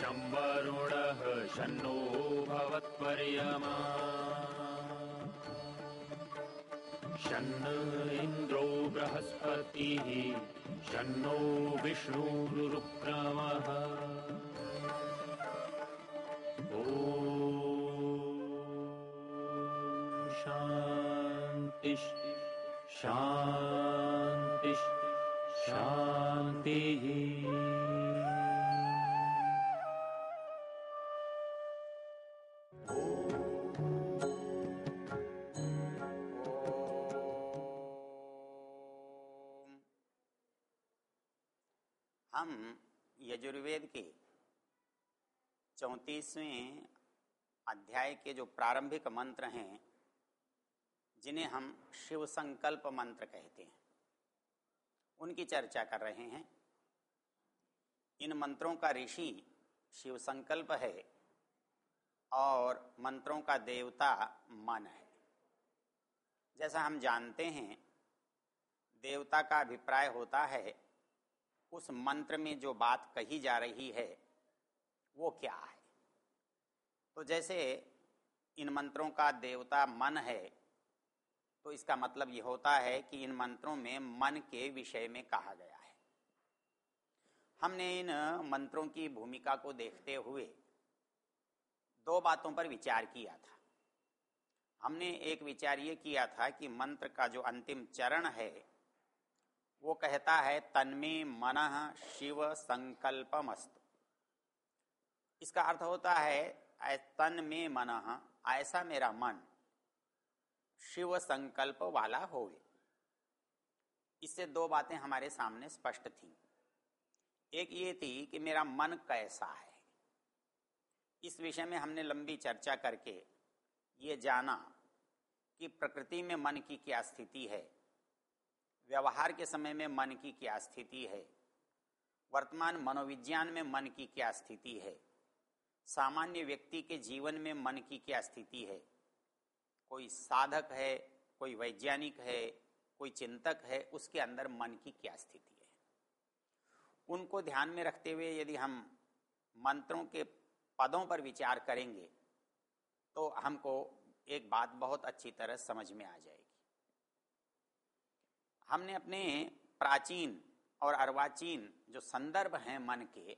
शम्बरुणः शन्नो भवत्पर्यमा। शन्न इन्द्रो बृहस्पतिः शन्नो विष्णुरुक्रमः ॐ शान्तिः शान्तिः शान्तिः हम यजुर्वेद के चौंतीसवें अध्याय के जो प्रारंभिक मंत्र हैं, जिन्हें हम शिव संकल्प मंत्र कहते हैं, उनकी चर्चा कर रहे हैं। इन मंत्रों का ऋषि शिव संकल्प है और मंत्रों का देवता मन है। जैसा हम जानते हैं, देवता का अभिप्राय होता है उस मंत्र में जो बात कही जा रही है, वो क्या है? तो जैसे इन मंत्रों का देवता मन है तो इसका मतलब ये होता है कि इन मंत्रों में मन के विषय में कहा गया है। हमने इन मंत्रों की भूमिका को देखते हुए दो बातों पर विचार किया था। हमने एक विचार ये किया था कि मंत्र का जो अंतिम चरण है वो कहता है, तन्मे मन शिव संकल्पमस्तु। इसका अर्थ होता है तन में मन, ऐसा मेरा मन शिव संकल्प वाला होवे। इससे दो बातें हमारे सामने स्पष्ट थी। एक ये थी कि मेरा मन कैसा है। इस विषय में हमने लंबी चर्चा करके ये जाना कि प्रकृति में मन की क्या स्थिति है। व्यवहार के समय में मन की क्या स्थिति है? वर्तमान मनोविज्ञान में मन की क्या स्थिति है? सामान्य व्यक्ति के जीवन में मन की क्या स्थिति है? कोई साधक है, कोई वैज्ञानिक है, कोई चिंतक है, उसके अंदर मन की क्या स्थिति है? उनको ध्यान में रखते हुए यदि हम मंत्रों के पदों पर विचार करेंगे तो हमको एक बात बहुत अच्छी तरह समझ में आ जाएगी। हमने अपने प्राचीन और अर्वाचीन जो संदर्भ हैं मन के,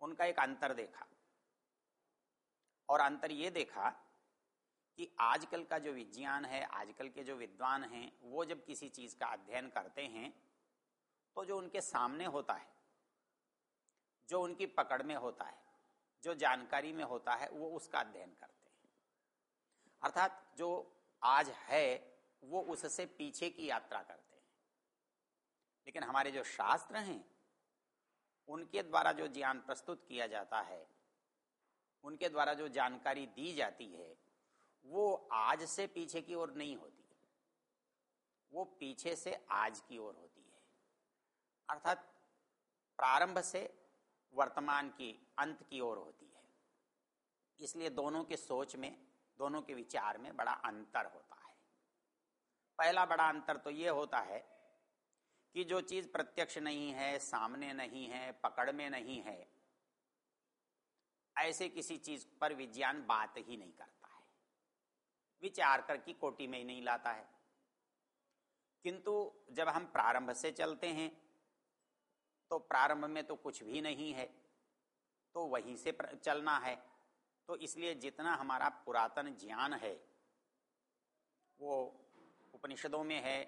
उनका एक अंतर देखा। और अंतर ये देखा कि आजकल का जो विज्ञान है, आजकल के जो विद्वान हैं, वो जब किसी चीज़ का अध्ययन करते हैं तो जो उनके सामने होता है, जो उनकी पकड़ में होता है, जो जानकारी में होता है, वो उसका अध्ययन करते हैं। अर्थात जो आज है वो उससे पीछे की यात्रा करते हैं। लेकिन हमारे जो शास्त्र हैं, उनके द्वारा जो ज्ञान प्रस्तुत किया जाता है, उनके द्वारा जो जानकारी दी जाती है, वो आज से पीछे की ओर नहीं होती वो पीछे से आज की ओर होती है। अर्थात प्रारंभ से वर्तमान की अंत की ओर होती है। इसलिए दोनों के सोच में, दोनों के विचार में बड़ा अंतर होता है। पहला बड़ा अंतर तो ये होता है कि जो चीज़ प्रत्यक्ष नहीं है, सामने नहीं है, पकड़ में नहीं है, ऐसे किसी चीज़ पर विज्ञान बात ही नहीं करता है। विचार कर की कोटि में ही नहीं लाता है। किंतु जब हम प्रारंभ से चलते हैं तो प्रारंभ में तो कुछ भी नहीं है तो वहीं से चलना है। तो इसलिए जितना हमारा पुरातन ज्ञान है, वो उपनिषदों में है,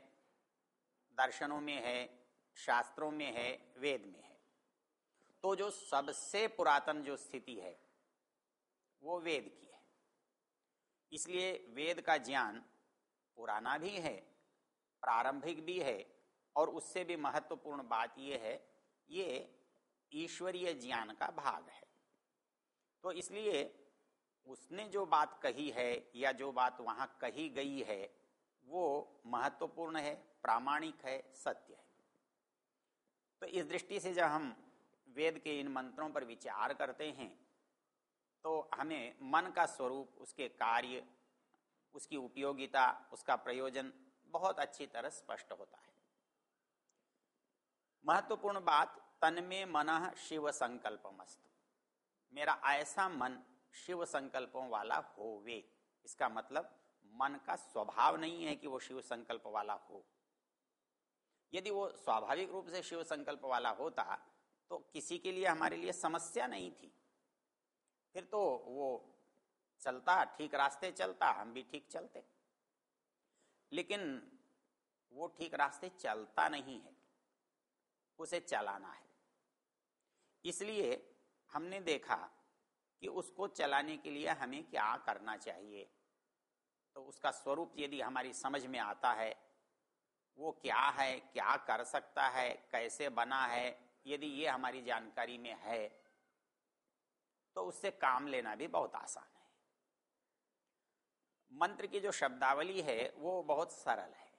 दर्शनों में है, शास्त्रों में है, वेद में है। तो जो सबसे पुरातन जो स्थिति है, वो वेद की है। इसलिए वेद का ज्ञान पुराना भी है, प्रारंभिक भी है, और उससे भी महत्वपूर्ण बात यह है, ये ईश्वरीय ज्ञान का भाग है। तो इसलिए उसने जो बात कही है या जो बात वहाँ कही गई है वो महत्वपूर्ण है, प्रामाणिक है, सत्य है। तो इस दृष्टि से जब हम वेद के इन मंत्रों पर विचार करते हैं तो हमें मन का स्वरूप, उसके कार्य, उसकी उपयोगिता, उसका प्रयोजन बहुत अच्छी तरह स्पष्ट होता है। महत्वपूर्ण बात तन में मन शिव संकल्प मेरा ऐसा मन शिव संकल्पों वाला होवे, इसका मतलब मन का स्वभाव नहीं है कि वो शिव संकल्प वाला हो। यदि वो स्वाभाविक रूप से शिव संकल्प वाला होता तो किसी के लिए हमारे लिए समस्या नहीं थी। फिर तो वो चलता, ठीक रास्ते चलता, हम भी ठीक चलते। लेकिन वो ठीक रास्ते चलता नहीं है, उसे चलाना है। इसलिए हमने देखा कि उसको चलाने के लिए हमें क्या करना चाहिए? तो उसका स्वरूप यदि हमारी समझ में आता है, वो क्या है, क्या कर सकता है, कैसे बना है, यदि ये हमारी जानकारी में है तो उससे काम लेना भी बहुत आसान है। मंत्र की जो शब्दावली है, वो बहुत सरल है।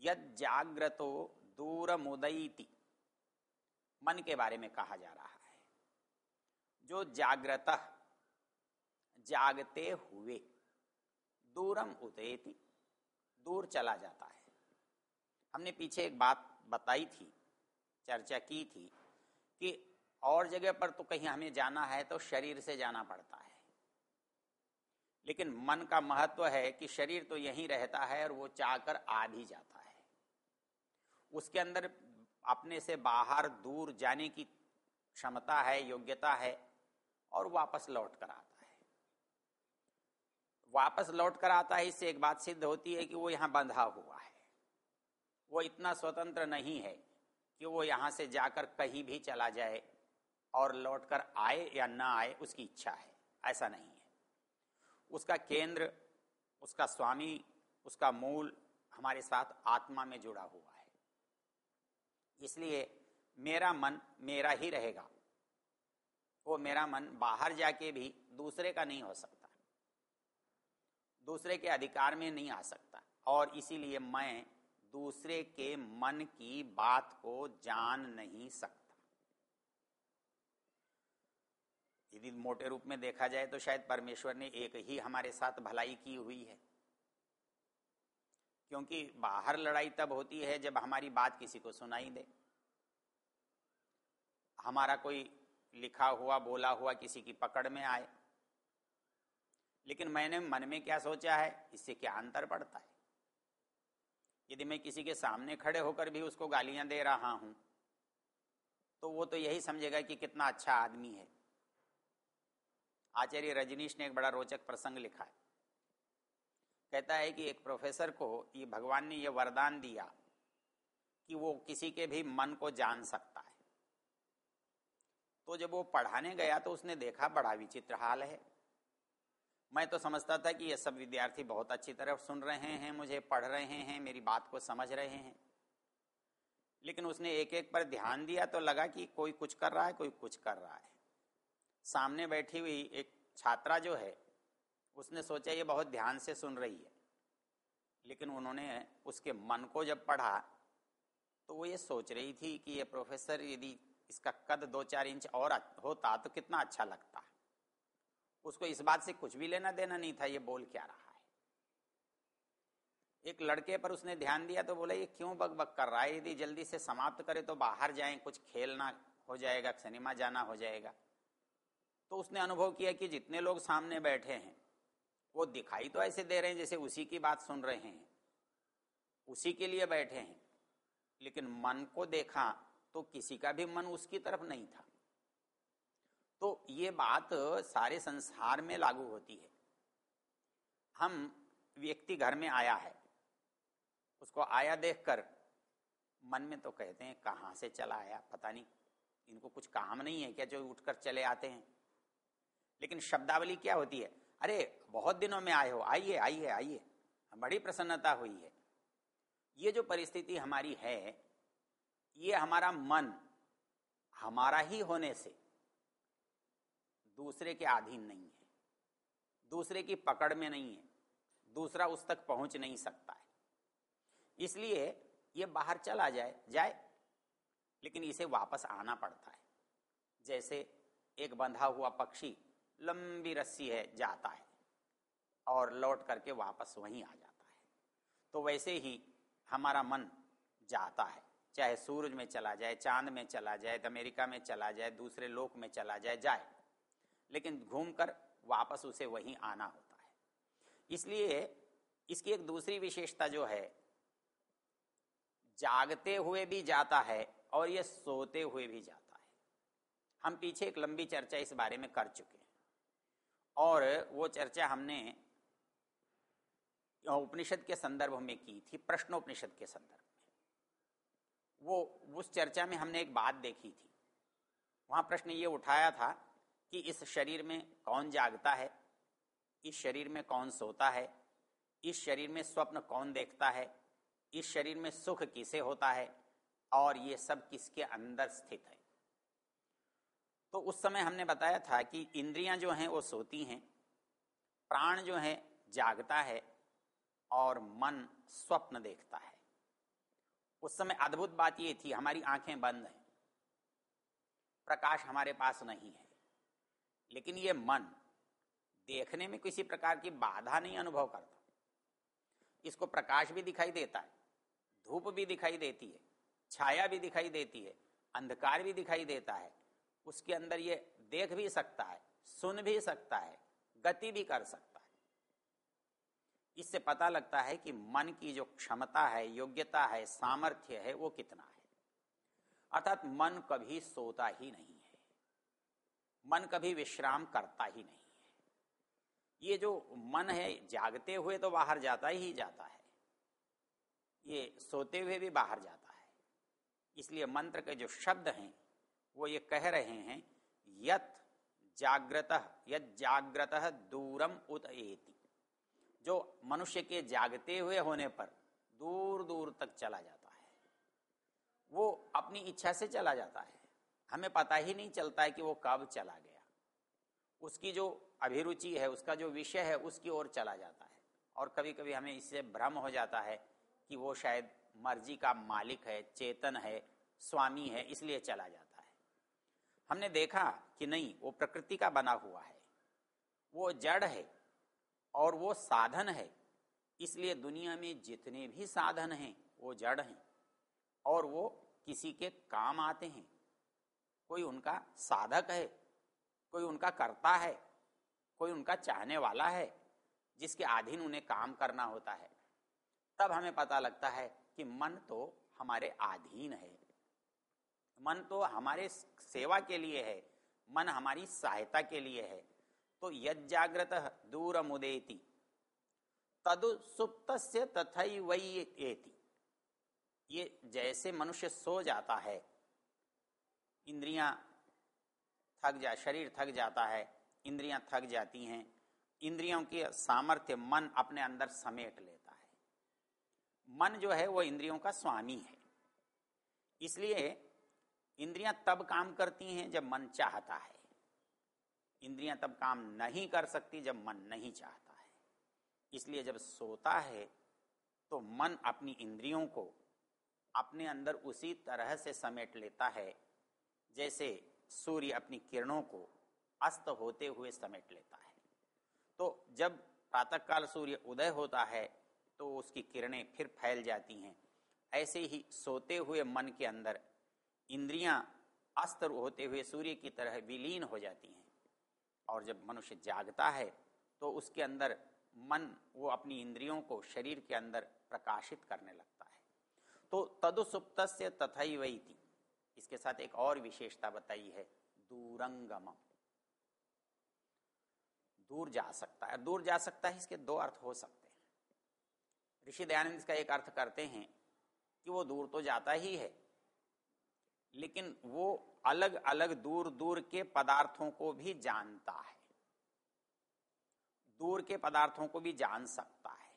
यद जाग्रतो दूर मुदयती मन के बारे में कहा जा रहा है। जो जागृत जागते हुए दूरम उदयती दूर चला जाता है। हमने पीछे एक बात बताई थी, चर्चा की थी, कि और जगह पर तो कहीं हमें जाना है तो शरीर से जाना पड़ता है। लेकिन मन का महत्व है कि शरीर तो यहीं रहता है और वो चाहकर आ भी जाता है। उसके अंदर अपने से बाहर दूर जाने की क्षमता है, योग्यता है और वापस लौट कर आता वापस लौट कर आता है, इससे एक बात सिद्ध होती है कि वो यहाँ बंधा हुआ है। वो इतना स्वतंत्र नहीं है कि वो यहाँ से जाकर कहीं भी चला जाए और लौटकर आए या ना आए, उसकी इच्छा है। ऐसा नहीं है। उसका केंद्र, उसका स्वामी, उसका मूल हमारे साथ आत्मा में जुड़ा हुआ है। इसलिए मेरा मन मेरा ही रहेगा। वो मेरा मन बाहर जाके भी दूसरे का नहीं हो सकता। दूसरे के अधिकार में नहीं आ सकता। और इसीलिए मैं दूसरे के मन की बात को जान नहीं सकता। यदि मोटे रूप में देखा जाए तो शायद परमेश्वर ने एक ही हमारे साथ भलाई की हुई है। क्योंकि बाहर लड़ाई तब होती है जब हमारी बात किसी को सुनाई दे। हमारा कोई लिखा हुआ, बोला हुआ किसी की पकड़ में आए। लेकिन मैंने मन में क्या सोचा है, इससे क्या अंतर पड़ता है? यदि मैं किसी के सामने खड़े होकर भी उसको गालियाँ दे रहा हूँ तो वो तो यही समझेगा कि कितना अच्छा आदमी है। आचार्य रजनीश ने एक बड़ा रोचक प्रसंग लिखा है। कहता है कि एक प्रोफेसर को ये भगवान ने यह वरदान दिया कि वो किसी के भी मन को जान सकता है। तो जब वो पढ़ाने गया तो उसने देखा बड़ा विचित्र हाल है। मैं तो समझता था कि ये सब विद्यार्थी बहुत अच्छी तरह सुन रहे हैं, मुझे पढ़ रहे हैं, मेरी बात को समझ रहे हैं। लेकिन उसने एक एक पर ध्यान दिया तो लगा कि कोई कुछ कर रहा है, कोई कुछ कर रहा है। सामने बैठी हुई एक छात्रा जो है, उसने सोचा, ये बहुत ध्यान से सुन रही है। लेकिन उन्होंने उसके मन को जब पढ़ा तो वो ये सोच रही थी कि ये प्रोफेसर यदि इसका कद दो चार इंच और होता तो कितना अच्छा लगता। उसको इस बात से कुछ भी लेना देना नहीं था, ये बोल क्या रहा है? एक लड़के पर उसने ध्यान दिया तो बोला, ये क्यों बक बक कर रहा है? यदि जल्दी से समाप्त करे तो बाहर जाए, कुछ खेलना हो जाएगा, सिनेमा जाना हो जाएगा। तो उसने अनुभव किया कि जितने लोग सामने बैठे हैं, वो दिखाई तो ऐसे दे रहे हैं जैसे उसी की बात सुन रहे हैं। उसी के लिए बैठे हैं, लेकिन मन को देखा तो किसी का भी मन उसकी तरफ़ नहीं था। तो ये बात सारे संसार में लागू होती है। हम व्यक्ति घर में आया है, उसको आया देखकर मन में तो कहते हैं, कहाँ से चला आया? पता नहीं, इनको कुछ काम नहीं है क्या जो उठकर चले आते हैं? लेकिन शब्दावली क्या होती है? अरे, बहुत दिनों में आए हो, आइए आइए आइए, बड़ी प्रसन्नता हुई है। ये जो परिस्थिति हमारी है, ये हमारा मन, हमारा ही होने से दूसरे के अधीन नहीं है। दूसरे की पकड़ में नहीं है। दूसरा उस तक पहुँच नहीं सकता है। इसलिए ये बाहर चला जाए जाए, लेकिन इसे वापस आना पड़ता है। जैसे एक बंधा हुआ पक्षी लंबी रस्सी है, जाता है और लौट करके वापस वहीं आ जाता है। तो वैसे ही हमारा मन जाता है। चाहे सूरज में चला जाए, चाँद में चला जाए, अमेरिका में चला जाए, दूसरे लोक में चला जाए जाए। लेकिन घूमकर वापस उसे वहीं आना होता है। इसलिए इसकी एक दूसरी विशेषता जो है, जागते हुए भी जाता है और ये सोते हुए भी जाता है। हम पीछे एक लंबी चर्चा इस बारे में कर चुके हैं और वो चर्चा हमने उपनिषद के संदर्भ में की थी, प्रश्नोपनिषद के संदर्भ में। वो, उस चर्चा में हमने एक बात देखी थी। वहाँ प्रश्न ये उठाया था कि इस शरीर में कौन जागता है, इस शरीर में कौन सोता है, इस शरीर में स्वप्न कौन देखता है, इस शरीर में सुख किसे होता है, और ये सब किसके अंदर स्थित है। तो उस समय हमने बताया था कि इंद्रियाँ जो हैं वो सोती हैं, प्राण जो है जागता है, और मन स्वप्न देखता है। उस समय अद्भुत बात ये थी, हमारी आँखें बंद हैं, प्रकाश हमारे पास नहीं है। लेकिन ये मन देखने में किसी प्रकार की बाधा नहीं अनुभव करता। इसको प्रकाश भी दिखाई देता है, धूप भी दिखाई देती है, छाया भी दिखाई देती है, अंधकार भी दिखाई देता है। उसके अंदर ये देख भी सकता है, सुन भी सकता है, गति भी कर सकता है। इससे पता लगता है कि मन की जो क्षमता है, योग्यता है, सामर्थ्य है, वो कितना है। अर्थात मन कभी सोता ही नहीं। मन कभी विश्राम करता ही नहीं है। ये जो मन है, जागते हुए तो बाहर जाता ही जाता है। ये सोते हुए भी बाहर जाता है। इसलिए मंत्र के जो शब्द हैं, वो ये कह रहे हैं, यत जागृत यत जागृत दूरम उत एति। जो मनुष्य के जागते हुए होने पर दूर दूर तक चला जाता है। वो अपनी इच्छा से चला जाता है। हमें पता ही नहीं चलता है कि वो कब चला गया। उसकी जो अभिरुचि है, उसका जो विषय है, उसकी ओर चला जाता है। और कभी कभी हमें इससे भ्रम हो जाता है कि वो शायद मर्ज़ी का मालिक है, चेतन है, स्वामी है, इसलिए चला जाता है। हमने देखा कि नहीं, वो प्रकृति का बना हुआ है। वो जड़ है और वो साधन है। इसलिए दुनिया में जितने भी साधन हैं, वो जड़ हैं और वो किसी के काम आते हैं। कोई उनका साधक है, कोई उनका करता है, कोई उनका चाहने वाला है, जिसके अधीन उन्हें काम करना होता है, तब हमें पता लगता है कि मन तो हमारे अधीन है। मन तो हमारे सेवा के लिए है, मन हमारी सहायता के लिए है। तो यजाग्रत दूर मुदेति तदु सुप्त तथई वही ये जैसे मनुष्य सो जाता है इंद्रियाँ थक जा, शरीर थक जाता है, इंद्रियाँ थक जाती हैं, इंद्रियों के सामर्थ्य मन अपने अंदर समेट लेता है। मन जो है वो इंद्रियों का स्वामी है। इसलिए इंद्रियाँ तब काम करती हैं जब मन चाहता है। इंद्रियाँ तब काम नहीं कर सकती जब मन नहीं चाहता है। इसलिए जब सोता है तो मन अपनी इंद्रियों को अपने अंदर उसी तरह से समेट लेता है जैसे सूर्य अपनी किरणों को अस्त होते हुए समेट लेता है। तो जब प्रातःकाल सूर्य उदय होता है तो उसकी किरणें फिर फैल जाती हैं। ऐसे ही सोते हुए मन के अंदर इंद्रियाँ अस्त होते हुए सूर्य की तरह विलीन हो जाती हैं। और जब मनुष्य जागता है तो उसके अंदर मन, वो अपनी इंद्रियों को शरीर के अंदर प्रकाशित करने लगता है। तो तदुसुप्त से तथई वही थी इसके साथ एक और विशेषता बताई है दूरंगम दूर जा सकता है। दूर जा सकता है, इसके दो अर्थ हो सकते हैं। ऋषि दयानंद इसका एक अर्थ करते हैं कि वो दूर तो जाता ही है, लेकिन वो अलग अलग दूर दूर के पदार्थों को भी जानता है। दूर के पदार्थों को भी जान सकता है।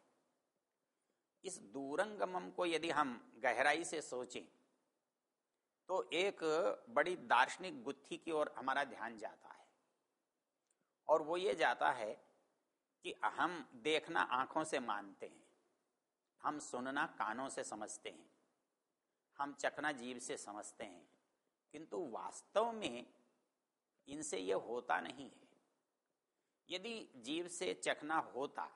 इस दूरंगमम को यदि हम गहराई से सोचें तो एक बड़ी दार्शनिक गुत्थी की ओर हमारा ध्यान जाता है। और वो ये जाता है कि हम देखना आँखों से मानते हैं, हम सुनना कानों से समझते हैं, हम चखना जीव से समझते हैं, किंतु वास्तव में इनसे यह होता नहीं है। यदि जीव से चखना होता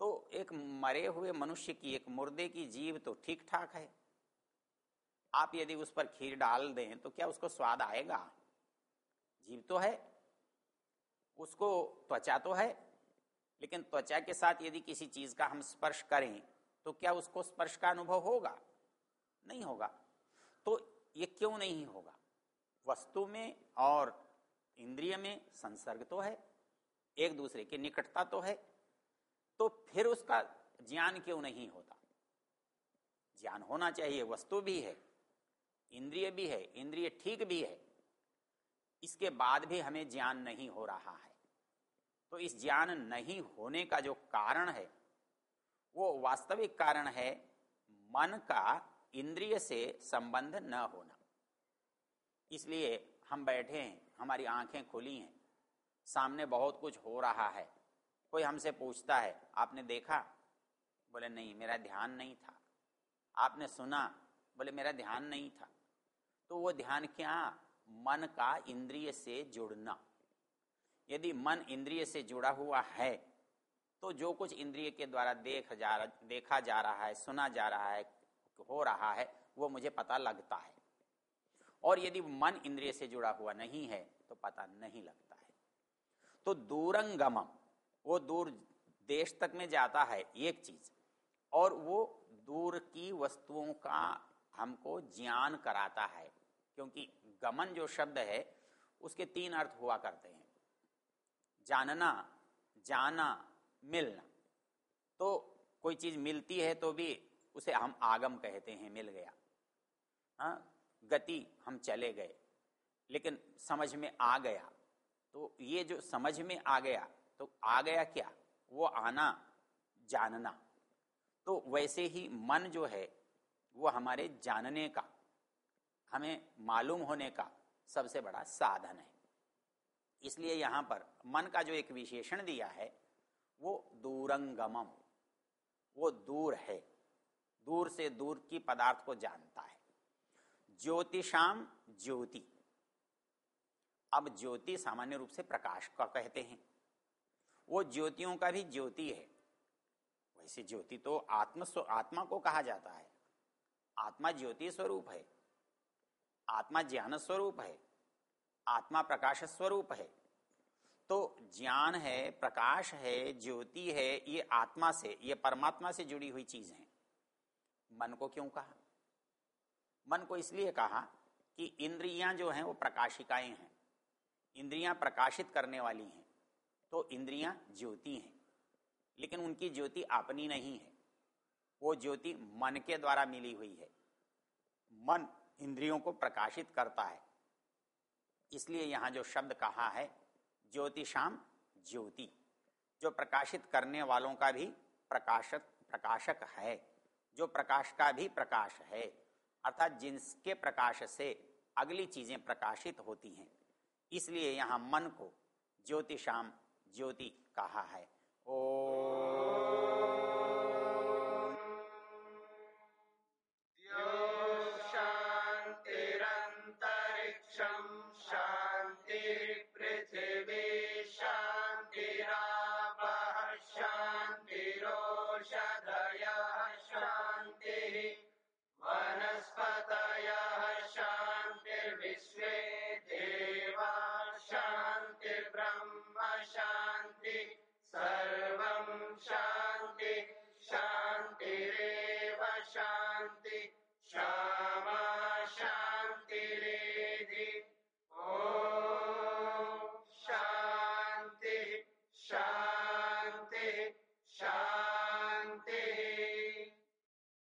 तो एक मरे हुए मनुष्य की, एक मुर्दे की जीव तो ठीक ठाक है आप यदि उस पर खीर डाल दें तो क्या उसको स्वाद आएगा? जीव तो है, उसको त्वचा तो है, लेकिन त्वचा के साथ यदि किसी चीज़ का हम स्पर्श करें तो क्या उसको स्पर्श का अनुभव होगा? नहीं होगा। तो ये क्यों नहीं होगा? वस्तु में और इंद्रिय में संसर्ग तो है, एक दूसरे की निकटता तो है तो फिर उसका ज्ञान क्यों नहीं होता? ज्ञान होना चाहिए, वस्तु भी है। इंद्रिय भी है, इंद्रिय ठीक भी है, इसके बाद भी हमें ज्ञान नहीं हो रहा है। तो इस ज्ञान नहीं होने का जो कारण है, वो वास्तविक कारण है मन का इंद्रिय से संबंध न होना। इसलिए हम बैठे हैं, हमारी आँखें खुली हैं, सामने बहुत कुछ हो रहा है, कोई हमसे पूछता है, आपने देखा? बोले, नहीं, मेरा ध्यान नहीं था। आपने सुना? बोले, मेरा ध्यान नहीं था। तो वो ध्यान क्या? मन का इंद्रिय से जुड़ना। यदि मन इंद्रिय से जुड़ा हुआ है तो जो कुछ इंद्रिय के द्वारा देख जा रहा, देखा जा रहा है, सुना जा रहा है, हो रहा है, वो मुझे पता लगता है। और यदि मन इंद्रिय से जुड़ा हुआ नहीं है तो पता नहीं लगता है। तो दूरंगमम, वो दूर देश तक में जाता है, एक चीज़। और वो दूर की वस्तुओं का हमको ज्ञान कराता है। क्योंकि गमन जो शब्द है, उसके तीन अर्थ हुआ करते हैं। जानना, जाना, मिलना। तो कोई चीज़ मिलती है तो भी उसे हम आगम कहते हैं, मिल गया। हाँ गति, हम चले गए। लेकिन समझ में आ गया। तो ये जो समझ में आ गया तो आ गया क्या? वो आना, जानना। तो वैसे ही मन जो है, वो हमारे जानने का हमें मालूम होने का सबसे बड़ा साधन है। इसलिए यहाँ पर मन का जो एक विशेषण दिया है, वो दूरंगमम, वो दूर है। दूर से दूर की पदार्थ को जानता है। ज्योतिषाम ज्योति। अब ज्योति सामान्य रूप से प्रकाश का कहते हैं। वो ज्योतियों का भी ज्योति है। वैसे ज्योति तो आत्म आत्मा को कहा जाता है। आत्मा ज्योति स्वरूप है। आत्मा ज्ञान स्वरूप है, आत्मा प्रकाश स्वरूप है। तो ज्ञान है, प्रकाश है, ज्योति है, ये आत्मा से, ये परमात्मा से जुड़ी हुई चीज़। है मन को क्यों कहा? मन को इसलिए कहा कि इंद्रियाँ जो हैं वो प्रकाशिकाएँ हैं। इंद्रियाँ प्रकाशित करने वाली हैं तो इंद्रियाँ ज्योति हैं। लेकिन उनकी ज्योति अपनी नहीं है, वो ज्योति मन के द्वारा मिली हुई है। मन इंद्रियों को प्रकाशित करता है। इसलिए यहाँ जो शब्द कहा है, ज्योतिषाम ज्योति, जो प्रकाशित करने वालों का भी प्रकाशक प्रकाशक है, जो प्रकाश का भी प्रकाश है, अर्थात जिनके प्रकाश से अगली चीज़ें प्रकाशित होती हैं। इसलिए यहाँ मन को ज्योतिषाम ज्योति कहा है। ओ